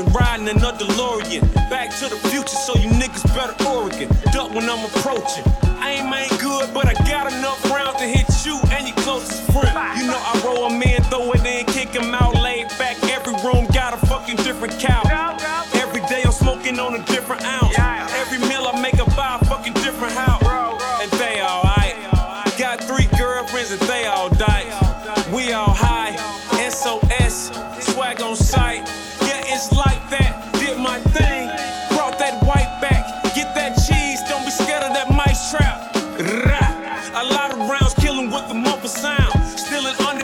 DeLorean, riding another DeLorean. Back to the future, so you niggas better Oregon. Duck when I'm approaching. Aim ain't good, but I got enough rounds to hit you and your closest friend. You know I roll a man, throw it in, kick him out, laid back. Every room got a fucking different cow. Every day I'm smoking on a different ounce. Every meal I make, I buy a fucking different house. And they alright. Got three girlfriends and they all die. We all high. SOS, swag on sight it's like that. Did my thing, brought that white back. Get that cheese, don't be scared of that mice trap. Rah. A lot of rounds killing with the muffled sound. Still an under